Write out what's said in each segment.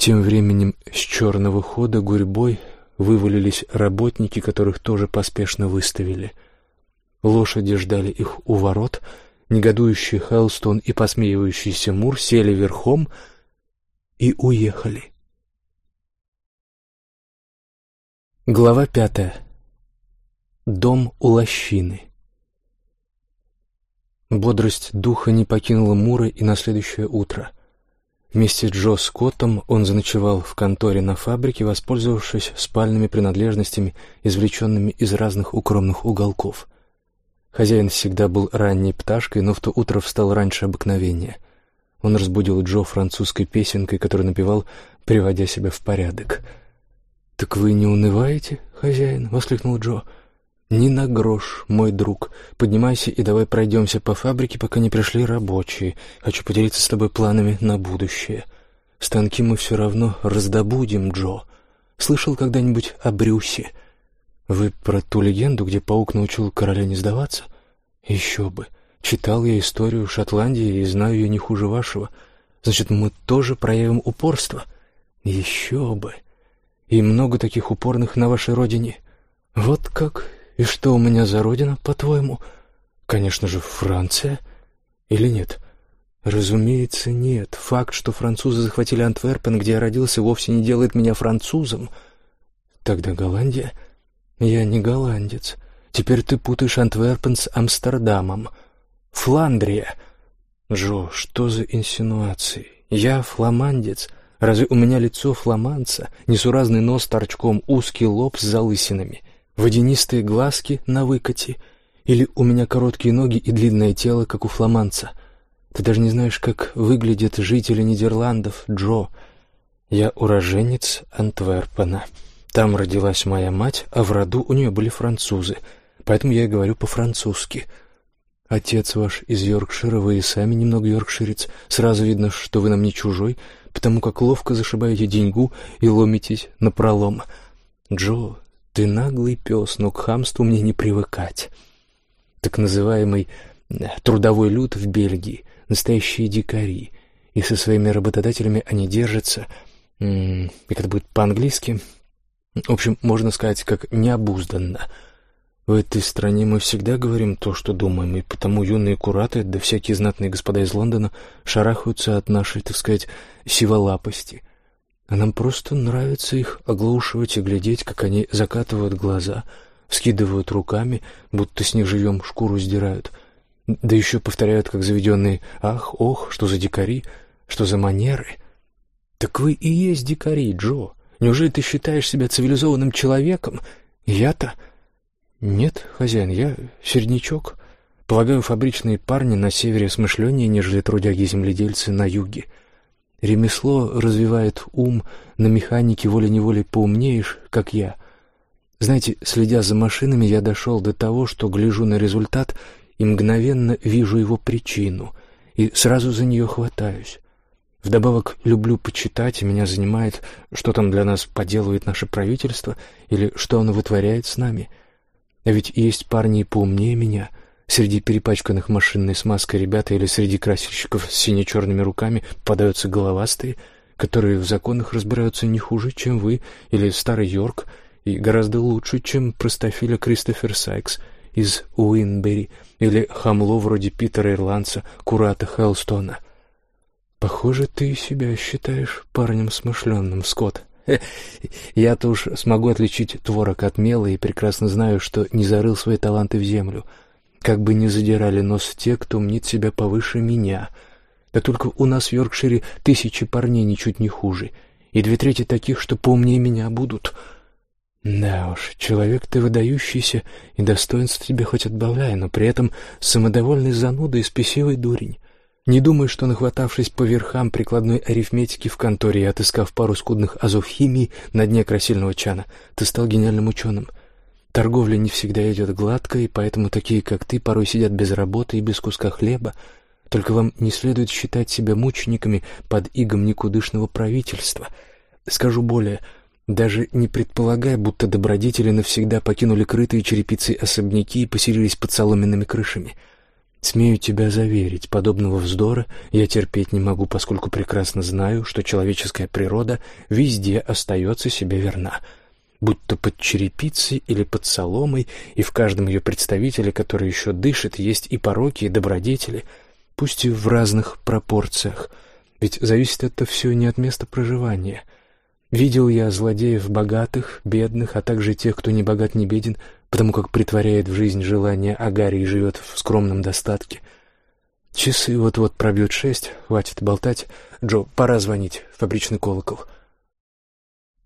Тем временем с черного хода гурьбой вывалились работники, которых тоже поспешно выставили. Лошади ждали их у ворот, негодующий Хелстон и посмеивающийся Мур сели верхом и уехали. Глава пятая. Дом у лощины. Бодрость духа не покинула Мура и на следующее утро. Вместе с Джо Скоттом он заночевал в конторе на фабрике, воспользовавшись спальными принадлежностями, извлеченными из разных укромных уголков. Хозяин всегда был ранней пташкой, но в то утро встал раньше обыкновения. Он разбудил Джо французской песенкой, которую напевал, приводя себя в порядок. «Так вы не унываете, хозяин?» — воскликнул Джо. «Ни на грош, мой друг. Поднимайся и давай пройдемся по фабрике, пока не пришли рабочие. Хочу поделиться с тобой планами на будущее. Станки мы все равно раздобудем, Джо. Слышал когда-нибудь о Брюсе? Вы про ту легенду, где паук научил короля не сдаваться? Еще бы. Читал я историю Шотландии и знаю ее не хуже вашего. Значит, мы тоже проявим упорство? Еще бы. И много таких упорных на вашей родине. Вот как и что у меня за родина, по-твоему? Конечно же, Франция. Или нет? Разумеется, нет. Факт, что французы захватили Антверпен, где я родился, вовсе не делает меня французом. Тогда Голландия? Я не голландец. Теперь ты путаешь Антверпен с Амстердамом. Фландрия. Джо, что за инсинуации? Я фламандец. Разве у меня лицо фламандца? Несуразный нос торчком, узкий лоб с залысинами водянистые глазки на выкате, или у меня короткие ноги и длинное тело, как у фламанца. Ты даже не знаешь, как выглядят жители Нидерландов, Джо. Я уроженец Антверпена. Там родилась моя мать, а в роду у нее были французы, поэтому я и говорю по-французски. Отец ваш из Йоркшира, вы и сами немного йоркширец. Сразу видно, что вы нам не чужой, потому как ловко зашибаете деньгу и ломитесь напролом. Джо, ты наглый пес, но к хамству мне не привыкать. Так называемый э, трудовой люд в Бельгии — настоящие дикари, и со своими работодателями они держатся, как это будет по-английски, в общем, можно сказать, как необузданно. В этой стране мы всегда говорим то, что думаем, и потому юные кураты, да всякие знатные господа из Лондона шарахаются от нашей, так сказать, сиволапости — а нам просто нравится их оглушивать и глядеть, как они закатывают глаза, вскидывают руками, будто с них живем шкуру сдирают. Да еще повторяют, как заведенные «Ах, ох, что за дикари, что за манеры». «Так вы и есть дикари, Джо. Неужели ты считаешь себя цивилизованным человеком? Я-то...» «Нет, хозяин, я середнячок. Полагаю, фабричные парни на севере смышленнее, нежели трудяги-земледельцы на юге». Ремесло развивает ум, на механике волей-неволей поумнеешь, как я. Знаете, следя за машинами, я дошел до того, что гляжу на результат и мгновенно вижу его причину, и сразу за нее хватаюсь. Вдобавок люблю почитать, и меня занимает, что там для нас поделывает наше правительство или что оно вытворяет с нами. А ведь есть парни и поумнее меня — Среди перепачканных машинной смазкой ребята или среди красильщиков с сине-черными руками попадаются головастые, которые в законах разбираются не хуже, чем вы или старый Йорк, и гораздо лучше, чем простофиля Кристофер Сайкс из Уинбери или хамло вроде Питера Ирландца, Курата Хелстона. Похоже, ты себя считаешь парнем смышленным, Скотт. Я-то уж смогу отличить творог от мела и прекрасно знаю, что не зарыл свои таланты в землю — как бы ни задирали нос те, кто мнит себя повыше меня. Да только у нас в Йоркшире тысячи парней ничуть не хуже, и две трети таких, что поумнее меня будут. Да уж, человек ты выдающийся, и достоинств тебе хоть отбавляй, но при этом самодовольный зануда и спесивый дурень. Не думай, что, нахватавшись по верхам прикладной арифметики в конторе и отыскав пару скудных азов химии на дне красильного чана, ты стал гениальным ученым — Торговля не всегда идет гладко, и поэтому такие, как ты, порой сидят без работы и без куска хлеба. Только вам не следует считать себя мучениками под игом никудышного правительства. Скажу более, даже не предполагая, будто добродетели навсегда покинули крытые черепицей особняки и поселились под соломенными крышами. Смею тебя заверить, подобного вздора я терпеть не могу, поскольку прекрасно знаю, что человеческая природа везде остается себе верна, будь то под черепицей или под соломой, и в каждом ее представителе, который еще дышит, есть и пороки, и добродетели, пусть и в разных пропорциях, ведь зависит это все не от места проживания. Видел я злодеев богатых, бедных, а также тех, кто не богат, не беден, потому как притворяет в жизнь желание Агари и живет в скромном достатке. Часы вот-вот пробьют шесть, хватит болтать. Джо, пора звонить, фабричный колокол.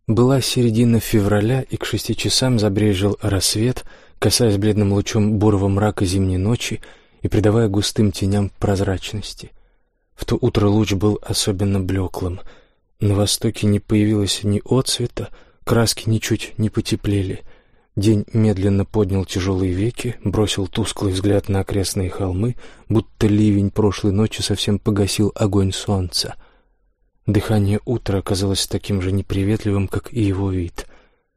Была середина февраля, и к шести часам забрежил рассвет, касаясь бледным лучом бурого мрака зимней ночи и придавая густым теням прозрачности. В то утро луч был особенно блеклым. На востоке не появилось ни отцвета, краски ничуть не потеплели — День медленно поднял тяжелые веки, бросил тусклый взгляд на окрестные холмы, будто ливень прошлой ночи совсем погасил огонь солнца. Дыхание утра оказалось таким же неприветливым, как и его вид.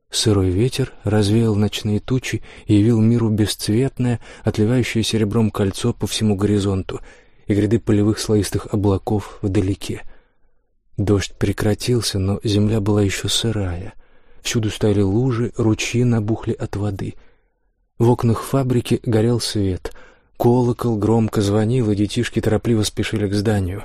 Сырой ветер развеял ночные тучи и явил миру бесцветное, отливающее серебром кольцо по всему горизонту и гряды полевых слоистых облаков вдалеке. Дождь прекратился, но земля была еще сырая — Всюду стояли лужи, ручьи набухли от воды. В окнах фабрики горел свет. Колокол громко звонил, и детишки торопливо спешили к зданию.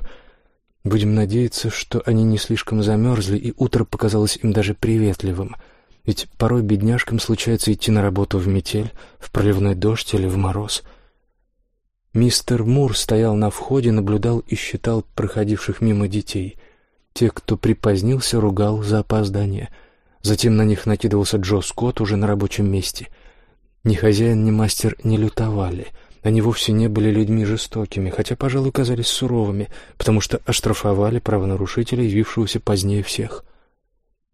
Будем надеяться, что они не слишком замерзли, и утро показалось им даже приветливым. Ведь порой бедняжкам случается идти на работу в метель, в проливной дождь или в мороз. Мистер Мур стоял на входе, наблюдал и считал проходивших мимо детей. Тех, кто припозднился, ругал за опоздание — Затем на них накидывался Джо Скотт уже на рабочем месте. Ни хозяин, ни мастер не лютовали. Они вовсе не были людьми жестокими, хотя, пожалуй, казались суровыми, потому что оштрафовали правонарушителя, явившегося позднее всех.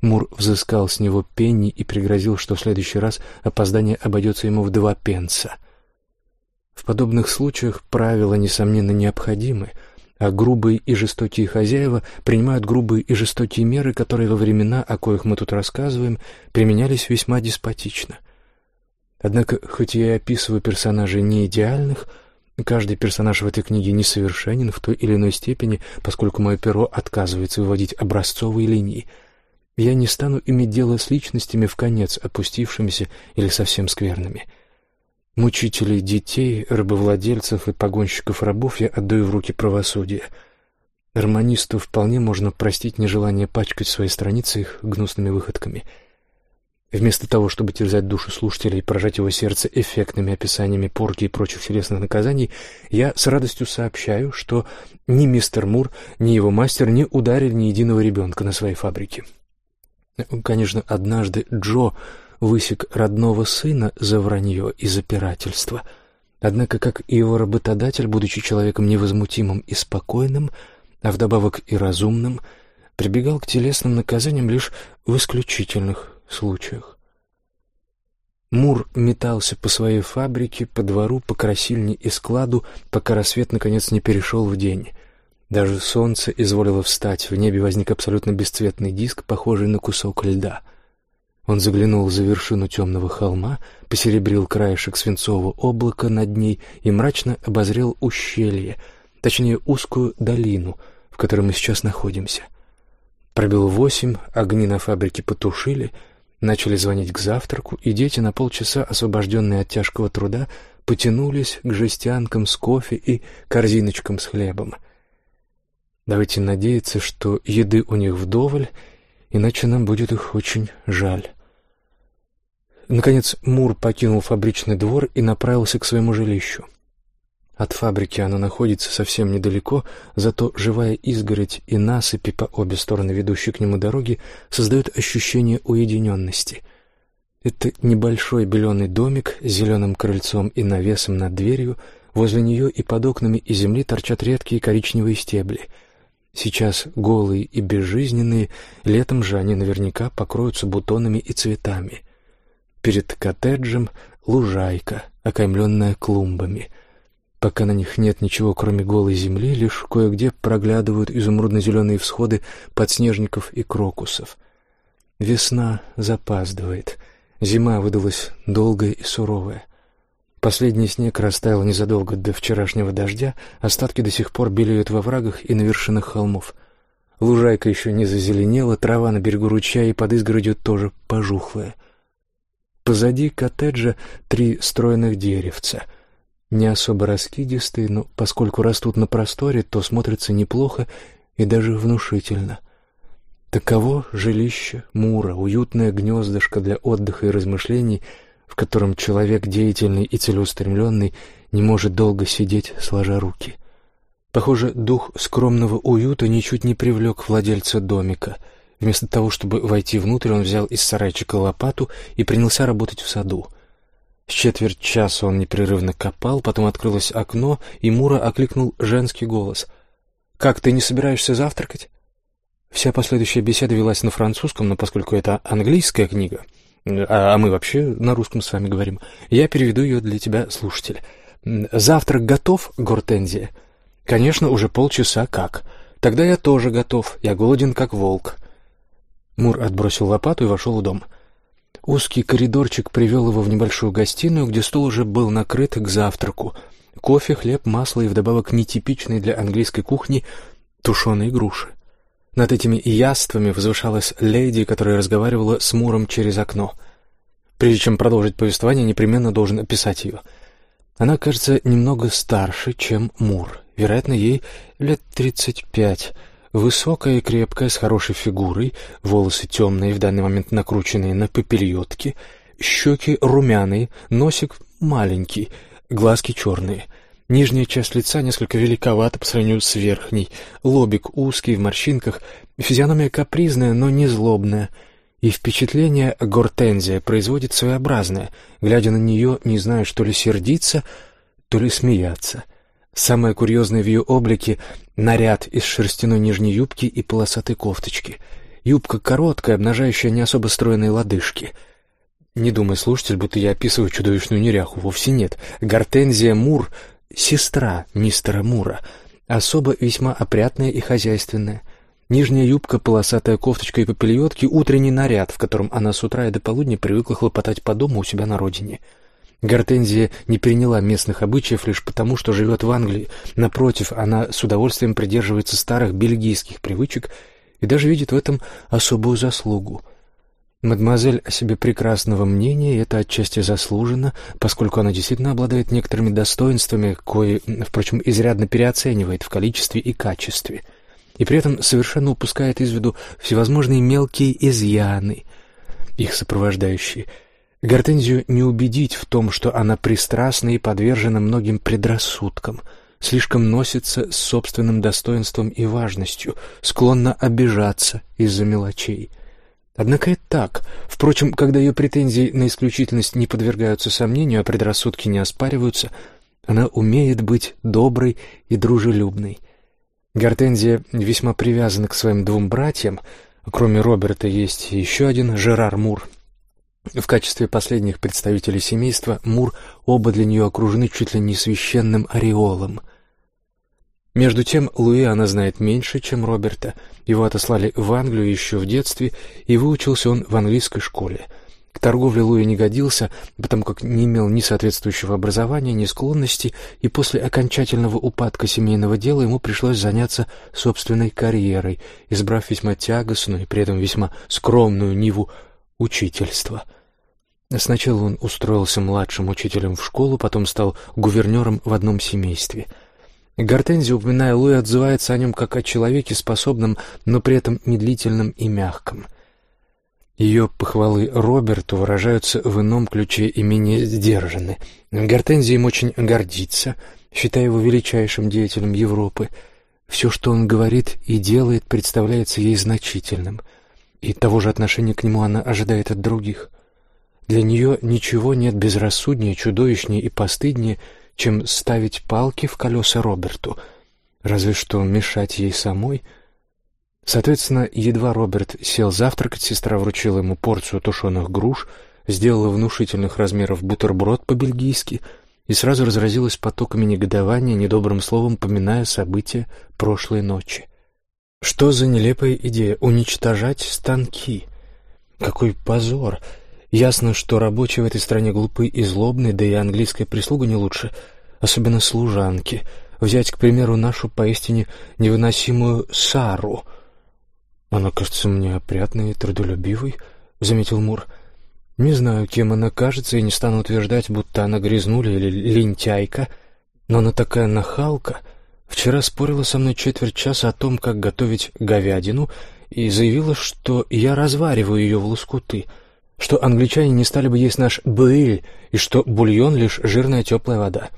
Мур взыскал с него пенни и пригрозил, что в следующий раз опоздание обойдется ему в два пенса. В подобных случаях правила, несомненно, необходимы — а грубые и жестокие хозяева принимают грубые и жестокие меры, которые во времена, о коих мы тут рассказываем, применялись весьма деспотично. Однако, хоть я и описываю персонажей не идеальных, каждый персонаж в этой книге несовершенен в той или иной степени, поскольку мое перо отказывается выводить образцовые линии. Я не стану иметь дело с личностями в конец опустившимися или совсем скверными — Мучителей детей, рабовладельцев и погонщиков рабов я отдаю в руки правосудия. Романисту вполне можно простить нежелание пачкать свои страницы их гнусными выходками. Вместо того, чтобы терзать душу слушателя и поражать его сердце эффектными описаниями порки и прочих телесных наказаний, я с радостью сообщаю, что ни мистер Мур, ни его мастер не ударили ни единого ребенка на своей фабрике. Конечно, однажды Джо высек родного сына за вранье и запирательство. Однако, как и его работодатель, будучи человеком невозмутимым и спокойным, а вдобавок и разумным, прибегал к телесным наказаниям лишь в исключительных случаях. Мур метался по своей фабрике, по двору, по красильне и складу, пока рассвет наконец не перешел в день. Даже солнце изволило встать, в небе возник абсолютно бесцветный диск, похожий на кусок льда — он заглянул за вершину темного холма, посеребрил краешек свинцового облака над ней и мрачно обозрел ущелье, точнее узкую долину, в которой мы сейчас находимся. Пробил восемь, огни на фабрике потушили, начали звонить к завтраку, и дети на полчаса, освобожденные от тяжкого труда, потянулись к жестянкам с кофе и корзиночкам с хлебом. Давайте надеяться, что еды у них вдоволь, иначе нам будет их очень жаль. Наконец Мур покинул фабричный двор и направился к своему жилищу. От фабрики оно находится совсем недалеко, зато живая изгородь и насыпи по обе стороны ведущей к нему дороги создают ощущение уединенности. Это небольшой беленый домик с зеленым крыльцом и навесом над дверью, возле нее и под окнами из земли торчат редкие коричневые стебли. Сейчас голые и безжизненные, летом же они наверняка покроются бутонами и цветами. Перед коттеджем лужайка, окаймленная клумбами. Пока на них нет ничего, кроме голой земли, лишь кое-где проглядывают изумрудно-зеленые всходы подснежников и крокусов. Весна запаздывает. Зима выдалась долгая и суровая. Последний снег растаял незадолго до вчерашнего дождя, остатки до сих пор белеют во врагах и на вершинах холмов. Лужайка еще не зазеленела, трава на берегу ручья и под изгородью тоже пожухлая. Позади коттеджа три стройных деревца. Не особо раскидистые, но поскольку растут на просторе, то смотрятся неплохо и даже внушительно. Таково жилище Мура, уютное гнездышко для отдыха и размышлений — в котором человек деятельный и целеустремленный не может долго сидеть, сложа руки. Похоже, дух скромного уюта ничуть не привлек владельца домика. Вместо того, чтобы войти внутрь, он взял из сарайчика лопату и принялся работать в саду. С четверть часа он непрерывно копал, потом открылось окно, и Мура окликнул женский голос. «Как, ты не собираешься завтракать?» Вся последующая беседа велась на французском, но поскольку это английская книга, а, а мы вообще на русском с вами говорим. Я переведу ее для тебя, слушатель. Завтрак готов, Гортензия? Конечно, уже полчаса как. Тогда я тоже готов. Я голоден, как волк. Мур отбросил лопату и вошел в дом. Узкий коридорчик привел его в небольшую гостиную, где стол уже был накрыт к завтраку. Кофе, хлеб, масло и вдобавок нетипичные для английской кухни тушеные груши. Над этими яствами возвышалась леди, которая разговаривала с Муром через окно. Прежде чем продолжить повествование, непременно должен описать ее. Она, кажется, немного старше, чем Мур. Вероятно, ей лет тридцать пять. Высокая и крепкая, с хорошей фигурой, волосы темные, в данный момент накрученные на пепельотки, щеки румяные, носик маленький, глазки черные — Нижняя часть лица несколько великовата по сравнению с верхней, лобик узкий, в морщинках, физиономия капризная, но не злобная. И впечатление Гортензия производит своеобразное. Глядя на нее, не знаю, что ли сердиться, то ли смеяться. Самое курьезное в ее облике — наряд из шерстяной нижней юбки и полосатой кофточки. Юбка короткая, обнажающая не особо стройные лодыжки — не думай, слушатель, будто я описываю чудовищную неряху. Вовсе нет. Гортензия Мур сестра мистера Мура, особо весьма опрятная и хозяйственная. Нижняя юбка, полосатая кофточка и попельотки — утренний наряд, в котором она с утра и до полудня привыкла хлопотать по дому у себя на родине. Гортензия не переняла местных обычаев лишь потому, что живет в Англии. Напротив, она с удовольствием придерживается старых бельгийских привычек и даже видит в этом особую заслугу — Мадемуазель о себе прекрасного мнения, и это отчасти заслуженно, поскольку она действительно обладает некоторыми достоинствами, кои, впрочем, изрядно переоценивает в количестве и качестве, и при этом совершенно упускает из виду всевозможные мелкие изъяны, их сопровождающие. Гортензию не убедить в том, что она пристрастна и подвержена многим предрассудкам, слишком носится с собственным достоинством и важностью, склонна обижаться из-за мелочей — Однако это так. Впрочем, когда ее претензии на исключительность не подвергаются сомнению, а предрассудки не оспариваются, она умеет быть доброй и дружелюбной. Гортензия весьма привязана к своим двум братьям. Кроме Роберта есть еще один, Жерар Мур. В качестве последних представителей семейства Мур оба для нее окружены чуть ли не священным ореолом — между тем, Луи она знает меньше, чем Роберта. Его отослали в Англию еще в детстве, и выучился он в английской школе. К торговле Луи не годился, потому как не имел ни соответствующего образования, ни склонности, и после окончательного упадка семейного дела ему пришлось заняться собственной карьерой, избрав весьма тягостную и при этом весьма скромную ниву учительства. Сначала он устроился младшим учителем в школу, потом стал гувернером в одном семействе — Гортензия, упоминая Луи, отзывается о нем как о человеке, способном, но при этом медлительном и мягком. Ее похвалы Роберту выражаются в ином ключе и менее сдержаны. Гортензия им очень гордится, считая его величайшим деятелем Европы. Все, что он говорит и делает, представляется ей значительным, и того же отношения к нему она ожидает от других. Для нее ничего нет безрассуднее, чудовищнее и постыднее — чем ставить палки в колеса Роберту, разве что мешать ей самой. Соответственно, едва Роберт сел завтракать, сестра вручила ему порцию тушеных груш, сделала внушительных размеров бутерброд по-бельгийски и сразу разразилась потоками негодования, недобрым словом поминая события прошлой ночи. Что за нелепая идея — уничтожать станки? Какой позор! Ясно, что рабочие в этой стране глупы и злобны, да и английская прислуга не лучше, особенно служанки. Взять, к примеру, нашу поистине невыносимую Сару. Она кажется мне опрятной и трудолюбивой, — заметил Мур. Не знаю, кем она кажется, и не стану утверждать, будто она грязнуля или лентяйка, но она такая нахалка. Вчера спорила со мной четверть часа о том, как готовить говядину, и заявила, что я развариваю ее в лоскуты — что англичане не стали бы есть наш бэль, и что бульон — лишь жирная теплая вода.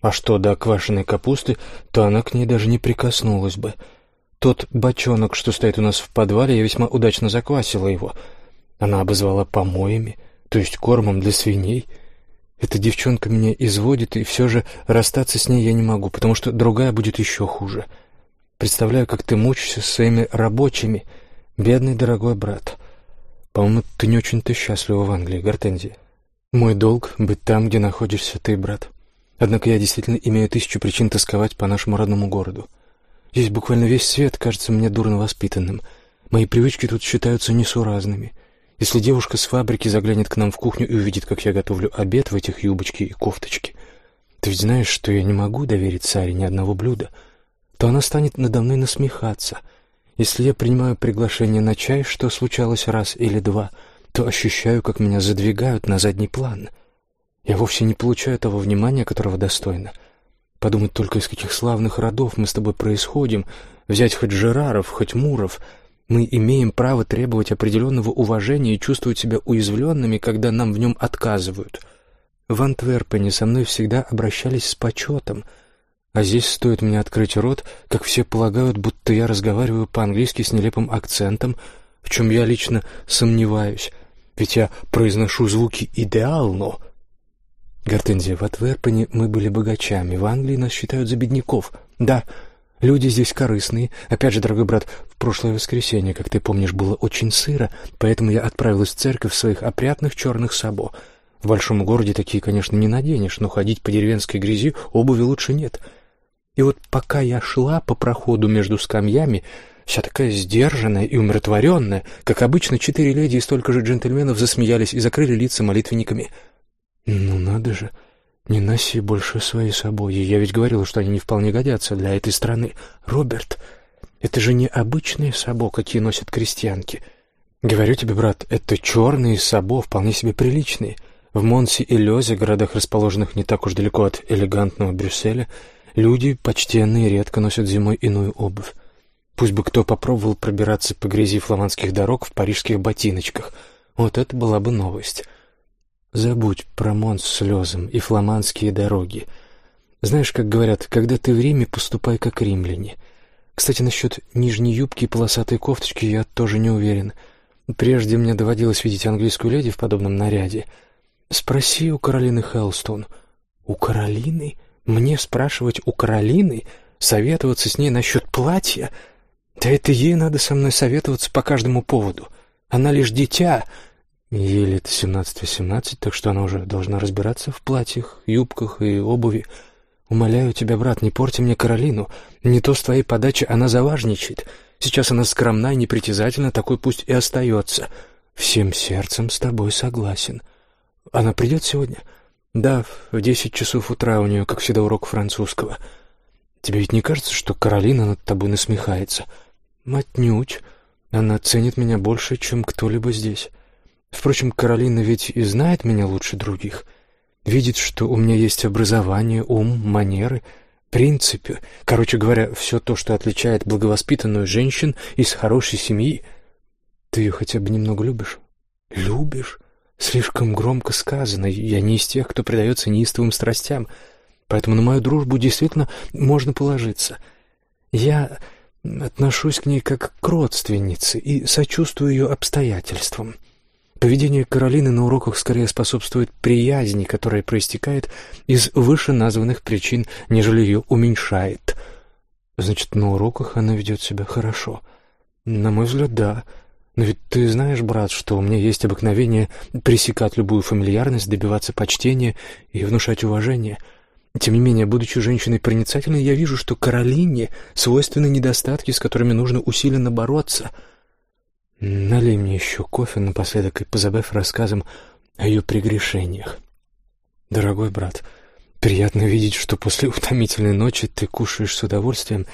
А что до квашеной капусты, то она к ней даже не прикоснулась бы. Тот бочонок, что стоит у нас в подвале, я весьма удачно заквасила его. Она обозвала помоями, то есть кормом для свиней. Эта девчонка меня изводит, и все же расстаться с ней я не могу, потому что другая будет еще хуже. Представляю, как ты мучишься со своими рабочими, бедный дорогой брат». По-моему, ты не очень-то счастлива в Англии, Гортензия. Мой долг — быть там, где находишься ты, брат. Однако я действительно имею тысячу причин тосковать по нашему родному городу. Здесь буквально весь свет кажется мне дурно воспитанным. Мои привычки тут считаются несуразными. Если девушка с фабрики заглянет к нам в кухню и увидит, как я готовлю обед в этих юбочке и кофточке, ты ведь знаешь, что я не могу доверить Саре ни одного блюда, то она станет надо мной насмехаться — если я принимаю приглашение на чай, что случалось раз или два, то ощущаю, как меня задвигают на задний план. Я вовсе не получаю того внимания, которого достойна. Подумать только, из каких славных родов мы с тобой происходим, взять хоть Жераров, хоть Муров. Мы имеем право требовать определенного уважения и чувствовать себя уязвленными, когда нам в нем отказывают. В Антверпене со мной всегда обращались с почетом — а здесь стоит мне открыть рот, как все полагают, будто я разговариваю по-английски с нелепым акцентом, в чем я лично сомневаюсь, ведь я произношу звуки идеально. Гортензия, в Атверпене мы были богачами, в Англии нас считают за бедняков. Да, люди здесь корыстные. Опять же, дорогой брат, в прошлое воскресенье, как ты помнишь, было очень сыро, поэтому я отправилась в церковь в своих опрятных черных сабо. В большом городе такие, конечно, не наденешь, но ходить по деревенской грязи обуви лучше нет — и вот пока я шла по проходу между скамьями, вся такая сдержанная и умиротворенная, как обычно, четыре леди и столько же джентльменов засмеялись и закрыли лица молитвенниками. «Ну надо же, не носи больше свои собой. Я ведь говорила, что они не вполне годятся для этой страны. Роберт, это же не обычные сабо, какие носят крестьянки. Говорю тебе, брат, это черные сабо, вполне себе приличные. В Монсе и Лезе, городах, расположенных не так уж далеко от элегантного Брюсселя, Люди, почтенные, редко носят зимой иную обувь. Пусть бы кто попробовал пробираться по грязи фламандских дорог в парижских ботиночках. Вот это была бы новость. Забудь про Монс с слезом и фламандские дороги. Знаешь, как говорят, когда ты в Риме, поступай как римляне. Кстати, насчет нижней юбки и полосатой кофточки я тоже не уверен. Прежде мне доводилось видеть английскую леди в подобном наряде. Спроси у Каролины Хелстон. У Каролины? Мне спрашивать у Каролины, советоваться с ней насчет платья? Да это ей надо со мной советоваться по каждому поводу. Она лишь дитя. Ей лет семнадцать-восемнадцать, так что она уже должна разбираться в платьях, юбках и обуви. Умоляю тебя, брат, не порти мне Каролину. Не то с твоей подачи она заважничает. Сейчас она скромна и непритязательна, такой пусть и остается. Всем сердцем с тобой согласен. Она придет сегодня?» «Да, в десять часов утра у нее, как всегда, урок французского. Тебе ведь не кажется, что Каролина над тобой насмехается?» «Отнюдь. Она ценит меня больше, чем кто-либо здесь. Впрочем, Каролина ведь и знает меня лучше других. Видит, что у меня есть образование, ум, манеры, принципы. Короче говоря, все то, что отличает благовоспитанную женщин из хорошей семьи. Ты ее хотя бы немного любишь?» «Любишь?» Слишком громко сказано. Я не из тех, кто предается неистовым страстям, поэтому на мою дружбу действительно можно положиться. Я отношусь к ней как к родственнице и сочувствую ее обстоятельствам. Поведение Каролины на уроках скорее способствует приязни, которая проистекает из вышеназванных причин, нежели ее уменьшает. Значит, на уроках она ведет себя хорошо. На мой взгляд, да. Но ведь ты знаешь, брат, что у меня есть обыкновение пресекать любую фамильярность, добиваться почтения и внушать уважение. Тем не менее, будучи женщиной проницательной, я вижу, что Каролине свойственны недостатки, с которыми нужно усиленно бороться. Налей мне еще кофе напоследок и позабавь рассказом о ее прегрешениях. Дорогой брат, приятно видеть, что после утомительной ночи ты кушаешь с удовольствием.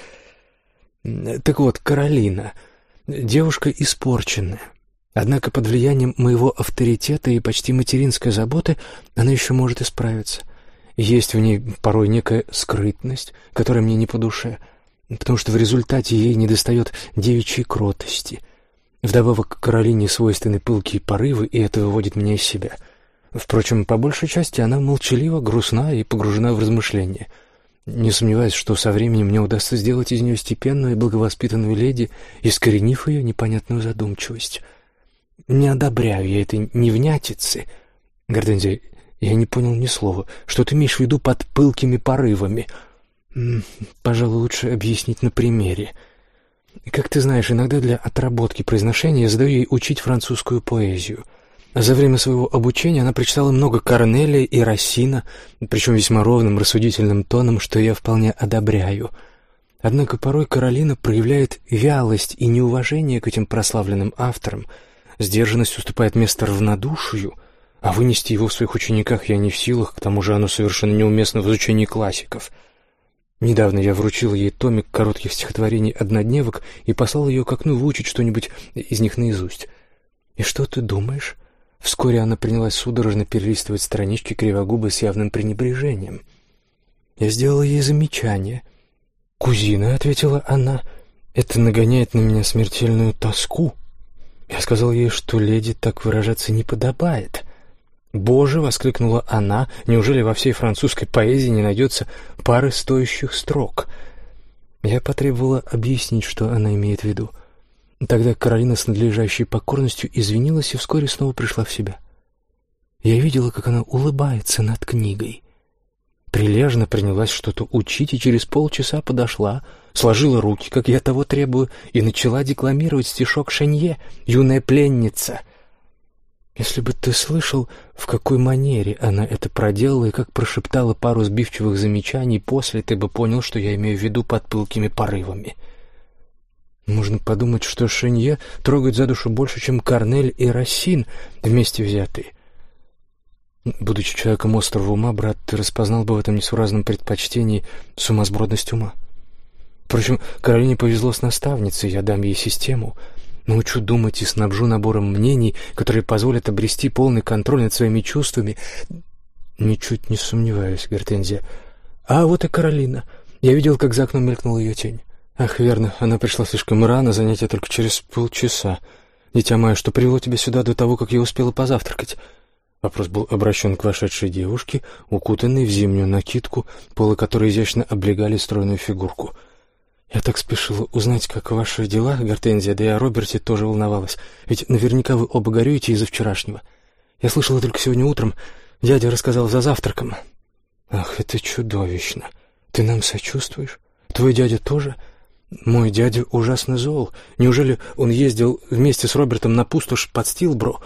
Так вот, Каролина, девушка испорченная. Однако под влиянием моего авторитета и почти материнской заботы она еще может исправиться. Есть в ней порой некая скрытность, которая мне не по душе, потому что в результате ей недостает девичьей кротости. Вдобавок Каролине свойственны пылкие порывы, и это выводит меня из себя. Впрочем, по большей части она молчалива, грустна и погружена в размышления. Не сомневаюсь, что со временем мне удастся сделать из нее степенную и благовоспитанную леди, искоренив ее непонятную задумчивость. Не одобряю я этой невнятицы. Гордензия, я не понял ни слова. Что ты имеешь в виду под пылкими порывами? Пожалуй, лучше объяснить на примере. Как ты знаешь, иногда для отработки произношения я задаю ей учить французскую поэзию. За время своего обучения она прочитала много Корнелия и Рассина, причем весьма ровным, рассудительным тоном, что я вполне одобряю. Однако порой Каролина проявляет вялость и неуважение к этим прославленным авторам. Сдержанность уступает место равнодушию — а вынести его в своих учениках я не в силах, к тому же оно совершенно неуместно в изучении классиков. Недавно я вручил ей томик коротких стихотворений «Однодневок» и послал ее к окну выучить что-нибудь из них наизусть. И что ты думаешь? Вскоре она принялась судорожно перелистывать странички кривогубы с явным пренебрежением. Я сделал ей замечание. «Кузина», — ответила она, — «это нагоняет на меня смертельную тоску». Я сказал ей, что леди так выражаться не подобает. «Боже!» — воскликнула она. «Неужели во всей французской поэзии не найдется пары стоящих строк?» Я потребовала объяснить, что она имеет в виду. Тогда Каролина с надлежащей покорностью извинилась и вскоре снова пришла в себя. Я видела, как она улыбается над книгой. Прилежно принялась что-то учить и через полчаса подошла, сложила руки, как я того требую, и начала декламировать стишок Шенье «Юная пленница», если бы ты слышал, в какой манере она это проделала и как прошептала пару сбивчивых замечаний, после ты бы понял, что я имею в виду под пылкими порывами. Можно подумать, что Шенье трогает за душу больше, чем Корнель и Рассин вместе взятые. Будучи человеком острого ума, брат, ты распознал бы в этом несуразном предпочтении сумасбродность ума. Впрочем, Каролине повезло с наставницей, я дам ей систему — Научу думать и снабжу набором мнений, которые позволят обрести полный контроль над своими чувствами. Ничуть не сомневаюсь, Гортензия. А вот и Каролина. Я видел, как за окном мелькнула ее тень. Ах, верно, она пришла слишком рано, занятие только через полчаса. Дитя мое, что привело тебя сюда до того, как я успела позавтракать? Вопрос был обращен к вошедшей девушке, укутанной в зимнюю накидку, полы которой изящно облегали стройную фигурку — «Я так спешила узнать, как ваши дела, Гортензия, да и о Роберте тоже волновалась. Ведь наверняка вы оба горюете из-за вчерашнего. Я слышала только сегодня утром, дядя рассказал за завтраком». «Ах, это чудовищно! Ты нам сочувствуешь? Твой дядя тоже?» «Мой дядя ужасно зол. Неужели он ездил вместе с Робертом на пустошь под Стилбро?»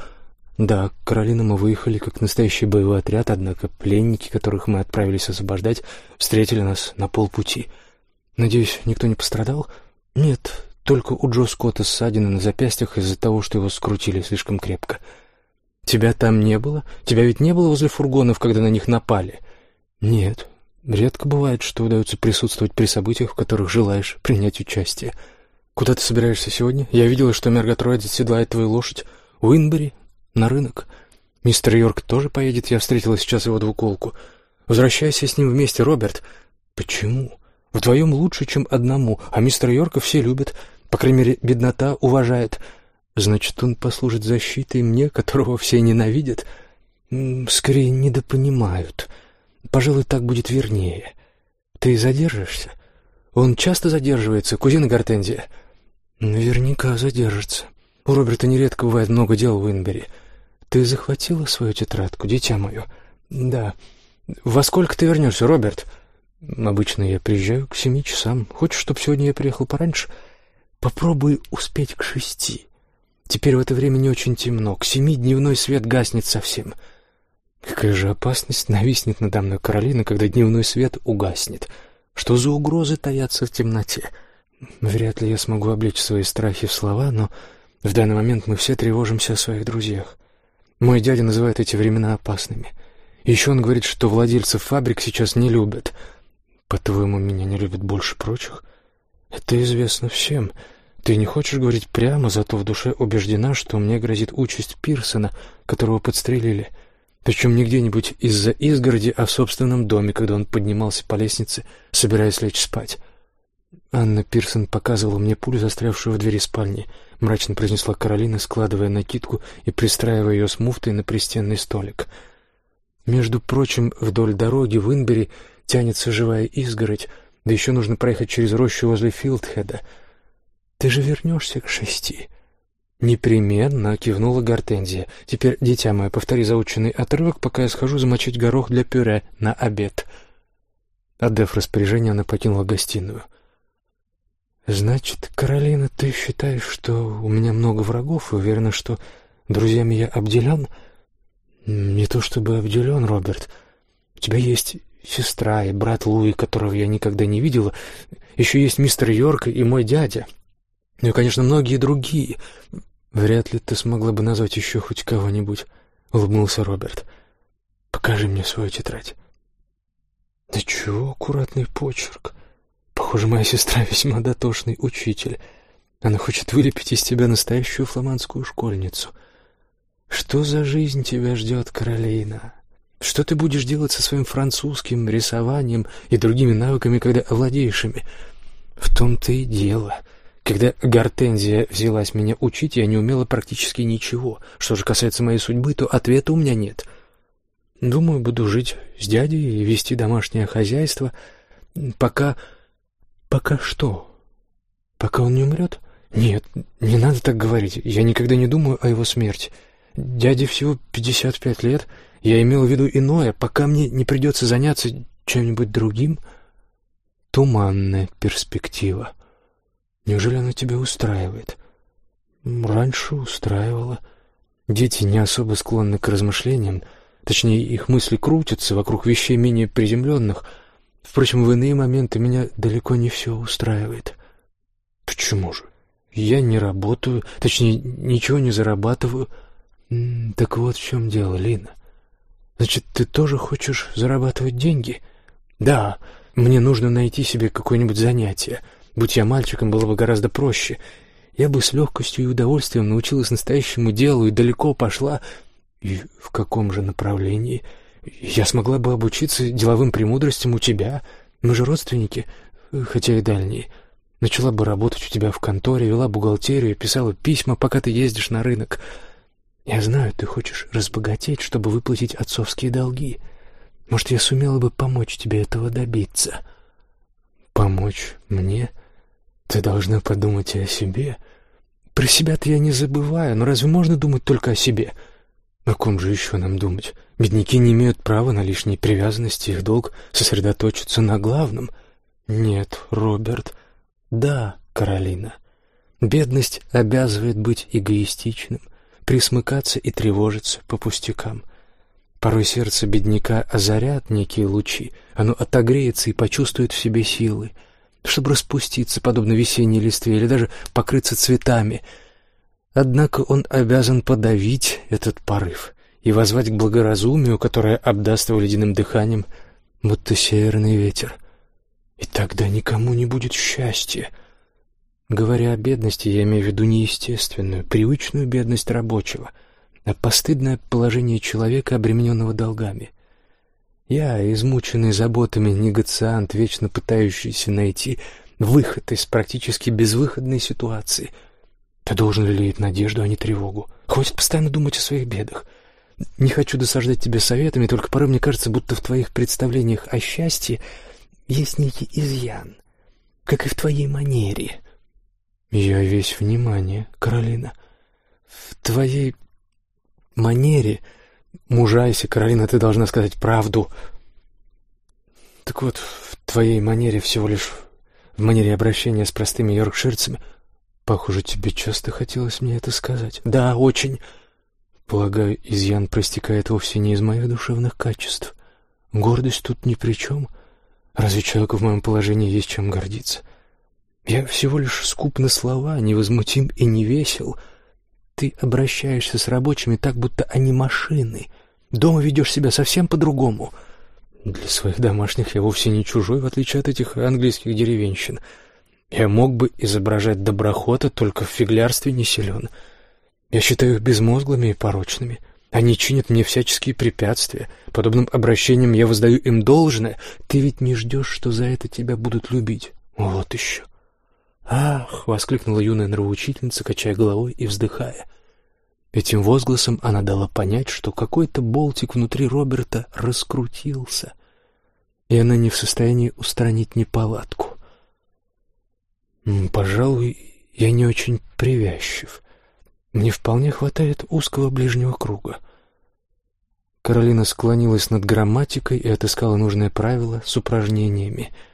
«Да, Каролина, мы выехали как настоящий боевой отряд, однако пленники, которых мы отправились освобождать, встретили нас на полпути». Надеюсь, никто не пострадал? Нет, только у Джо Скотта ссадины на запястьях из-за того, что его скрутили слишком крепко. Тебя там не было? Тебя ведь не было возле фургонов, когда на них напали? Нет. Редко бывает, что удается присутствовать при событиях, в которых желаешь принять участие. Куда ты собираешься сегодня? Я видела, что Мерготроид седлает твою лошадь. Уинбери? На рынок? Мистер Йорк тоже поедет, я встретила сейчас его двуколку. Возвращайся с ним вместе, Роберт. Почему? Вдвоем лучше, чем одному, а мистера Йорка все любят, по крайней мере, беднота уважает. Значит, он послужит защитой мне, которого все ненавидят? Скорее, недопонимают. Пожалуй, так будет вернее. Ты задержишься? Он часто задерживается, кузина Гортензия? Наверняка задержится. У Роберта нередко бывает много дел в Уинбери. Ты захватила свою тетрадку, дитя мое? Да. Во сколько ты вернешься, Роберт? — Обычно я приезжаю к семи часам. Хочешь, чтобы сегодня я приехал пораньше? Попробуй успеть к шести. Теперь в это время не очень темно. К семи дневной свет гаснет совсем. Какая же опасность нависнет надо мной Каролина, когда дневной свет угаснет? Что за угрозы таятся в темноте? Вряд ли я смогу облечь свои страхи в слова, но В данный момент мы все тревожимся о своих друзьях. Мой дядя называет эти времена опасными. Еще он говорит, что владельцев фабрик сейчас не любят. По-твоему, меня не любят больше прочих? Это известно всем. Ты не хочешь говорить прямо, зато в душе убеждена, что мне грозит участь Пирсона, которого подстрелили. Причем не где-нибудь из-за изгороди, а в собственном доме, когда он поднимался по лестнице, собираясь лечь спать. Анна Пирсон показывала мне пулю, застрявшую в двери спальни. Мрачно произнесла Каролина, складывая накидку и пристраивая ее с муфтой на пристенный столик. Между прочим, вдоль дороги в Инбери тянется живая изгородь, да еще нужно проехать через рощу возле Филдхеда. Ты же вернешься к шести. Непременно кивнула Гортензия. Теперь, дитя мое, повтори заученный отрывок, пока я схожу замочить горох для пюре на обед. Отдав распоряжение, она покинула гостиную. «Значит, Каролина, ты считаешь, что у меня много врагов и уверена, что друзьями я обделен?» «Не то чтобы обделен, Роберт. У тебя есть сестра и брат Луи, которого я никогда не видела. Еще есть мистер Йорк и мой дядя. Ну и, конечно, многие другие. Вряд ли ты смогла бы назвать еще хоть кого-нибудь», — улыбнулся Роберт. «Покажи мне свою тетрадь». «Да чего аккуратный почерк?» Похоже, моя сестра весьма дотошный учитель. Она хочет вылепить из тебя настоящую фламандскую школьницу. Что за жизнь тебя ждет, Каролина? Что ты будешь делать со своим французским рисованием и другими навыками, когда овладеешь ими? В том-то и дело. Когда Гортензия взялась меня учить, я не умела практически ничего. Что же касается моей судьбы, то ответа у меня нет. Думаю, буду жить с дядей и вести домашнее хозяйство, пока Пока что? Пока он не умрет? Нет, не надо так говорить. Я никогда не думаю о его смерти. Дяде всего пятьдесят пять лет. Я имел в виду иное, пока мне не придется заняться чем-нибудь другим. Туманная перспектива. Неужели она тебя устраивает? Раньше устраивала. Дети не особо склонны к размышлениям, точнее, их мысли крутятся вокруг вещей менее приземленных — Впрочем, в иные моменты меня далеко не все устраивает. Почему же? Я не работаю, точнее, ничего не зарабатываю. Так вот в чем дело, Лина. Значит, ты тоже хочешь зарабатывать деньги? Да, мне нужно найти себе какое-нибудь занятие. Будь я мальчиком, было бы гораздо проще. Я бы с легкостью и удовольствием научилась настоящему делу и далеко пошла. И в каком же направлении? — я смогла бы обучиться деловым премудростям у тебя. Мы же родственники, хотя и дальние. Начала бы работать у тебя в конторе, вела бухгалтерию, писала письма, пока ты ездишь на рынок. Я знаю, ты хочешь разбогатеть, чтобы выплатить отцовские долги. Может, я сумела бы помочь тебе этого добиться? Помочь мне? Ты должна подумать о себе. Про себя-то я не забываю, но разве можно думать только о себе?» О ком же еще нам думать? Бедняки не имеют права на лишние привязанности, их долг сосредоточиться на главном. Нет, Роберт. Да, Каролина. Бедность обязывает быть эгоистичным, присмыкаться и тревожиться по пустякам. Порой сердце бедняка озарят некие лучи, оно отогреется и почувствует в себе силы, чтобы распуститься, подобно весенней листве, или даже покрыться цветами — Однако он обязан подавить этот порыв и возвать к благоразумию, которое обдаст его ледяным дыханием, будто северный ветер. И тогда никому не будет счастья. Говоря о бедности, я имею в виду неестественную, привычную бедность рабочего, а постыдное положение человека, обремененного долгами. Я, измученный заботами негациант, вечно пытающийся найти выход из практически безвыходной ситуации — ты должен лелеять надежду, а не тревогу. Хватит постоянно думать о своих бедах. Не хочу досаждать тебе советами, только порой мне кажется, будто в твоих представлениях о счастье есть некий изъян, как и в твоей манере. Я весь внимание, Каролина. В твоей манере, мужайся, Каролина, ты должна сказать правду. Так вот, в твоей манере всего лишь в манере обращения с простыми йоркширцами — Похоже, тебе часто хотелось мне это сказать. Да, очень. Полагаю, изъян простекает вовсе не из моих душевных качеств. Гордость тут ни при чем. Разве человеку в моем положении есть чем гордиться? Я всего лишь скуп на слова, невозмутим и не весел. Ты обращаешься с рабочими так, будто они машины. Дома ведешь себя совсем по-другому. Для своих домашних я вовсе не чужой, в отличие от этих английских деревенщин. Я мог бы изображать доброхота, только в фиглярстве не силен. Я считаю их безмозглыми и порочными. Они чинят мне всяческие препятствия. Подобным обращением я воздаю им должное. Ты ведь не ждешь, что за это тебя будут любить. Вот еще. «Ах!» — воскликнула юная нравоучительница, качая головой и вздыхая. Этим возгласом она дала понять, что какой-то болтик внутри Роберта раскрутился, и она не в состоянии устранить неполадку. «Пожалуй, я не очень привязчив. Мне вполне хватает узкого ближнего круга». Каролина склонилась над грамматикой и отыскала нужное правило с упражнениями —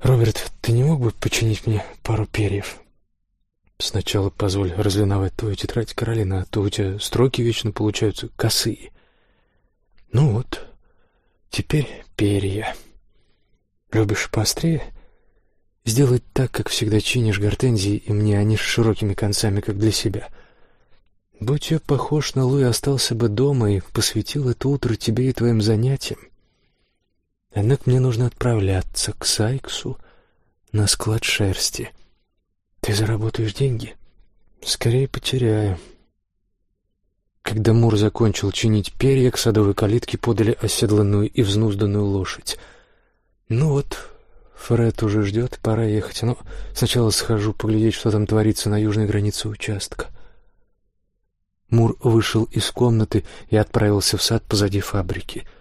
«Роберт, ты не мог бы починить мне пару перьев?» «Сначала позволь разлиновать твою тетрадь, Каролина, а то у тебя строки вечно получаются косые». «Ну вот, теперь перья. Любишь поострее?» «Сделать так, как всегда чинишь гортензии, и мне они с широкими концами, как для себя». Будь я похож на Луи, остался бы дома и посвятил это утро тебе и твоим занятиям. Однако мне нужно отправляться к Сайксу на склад шерсти. Ты заработаешь деньги? Скорее потеряю. Когда Мур закончил чинить перья, к садовой калитке подали оседланную и взнузданную лошадь. Ну вот, Фред уже ждет, пора ехать. Но сначала схожу поглядеть, что там творится на южной границе участка. Мур вышел из комнаты и отправился в сад позади фабрики —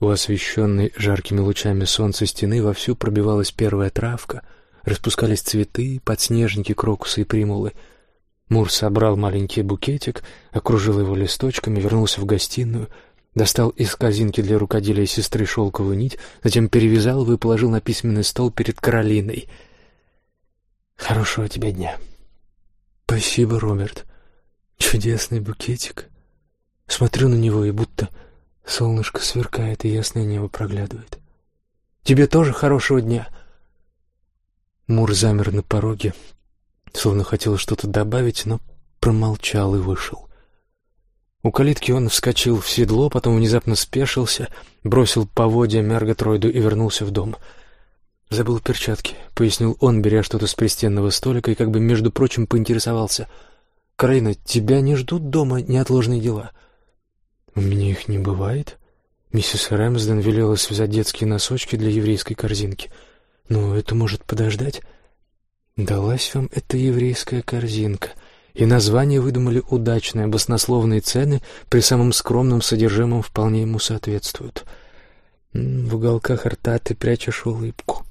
у освещенной жаркими лучами солнца стены вовсю пробивалась первая травка, распускались цветы, подснежники, крокусы и примулы. Мур собрал маленький букетик, окружил его листочками, вернулся в гостиную, достал из корзинки для рукоделия сестры шелковую нить, затем перевязал его и положил на письменный стол перед Каролиной. «Хорошего тебе дня». «Спасибо, Роберт. Чудесный букетик. Смотрю на него и будто Солнышко сверкает, и ясное небо проглядывает. Тебе тоже хорошего дня. Мур замер на пороге, словно хотел что-то добавить, но промолчал и вышел. У калитки он вскочил в седло, потом внезапно спешился, бросил поводья Мерготройду и вернулся в дом. «Забыл перчатки», — пояснил он, беря что-то с пристенного столика и как бы, между прочим, поинтересовался. «Каролина, тебя не ждут дома неотложные дела?» «У меня их не бывает?» Миссис Рэмсден велела связать детские носочки для еврейской корзинки. «Но это может подождать?» «Далась вам эта еврейская корзинка?» И название выдумали удачное, баснословные цены при самом скромном содержимом вполне ему соответствуют. В уголках рта ты прячешь улыбку.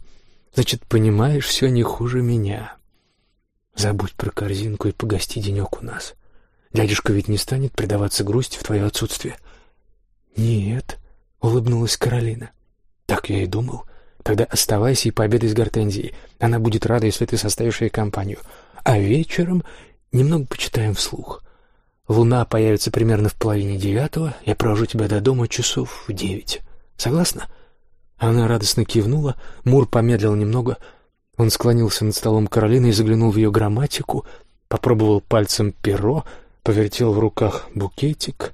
Значит, понимаешь, все не хуже меня. Забудь про корзинку и погости денек у нас. Дядюшка ведь не станет предаваться грусти в твое отсутствие. Нет, улыбнулась Каролина. Так я и думал. Тогда оставайся и пообедай с Гортензией. Она будет рада, если ты составишь ей компанию. А вечером немного почитаем вслух. Луна появится примерно в половине девятого. Я провожу тебя до дома часов в девять. Согласна? Она радостно кивнула. Мур помедлил немного. Он склонился над столом Каролины и заглянул в ее грамматику, попробовал пальцем перо, повертел в руках букетик.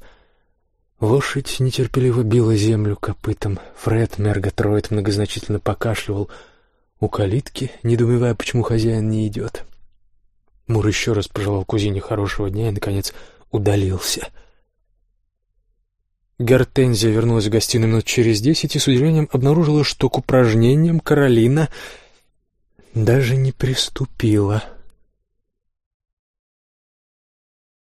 Лошадь нетерпеливо била землю копытом. Фред Мерготроид многозначительно покашливал у калитки, недоумевая, почему хозяин не идет. Мур еще раз пожелал кузине хорошего дня и, наконец, удалился. Гортензия вернулась в гостиную минут через десять и с удивлением обнаружила, что к упражнениям Каролина даже не приступила —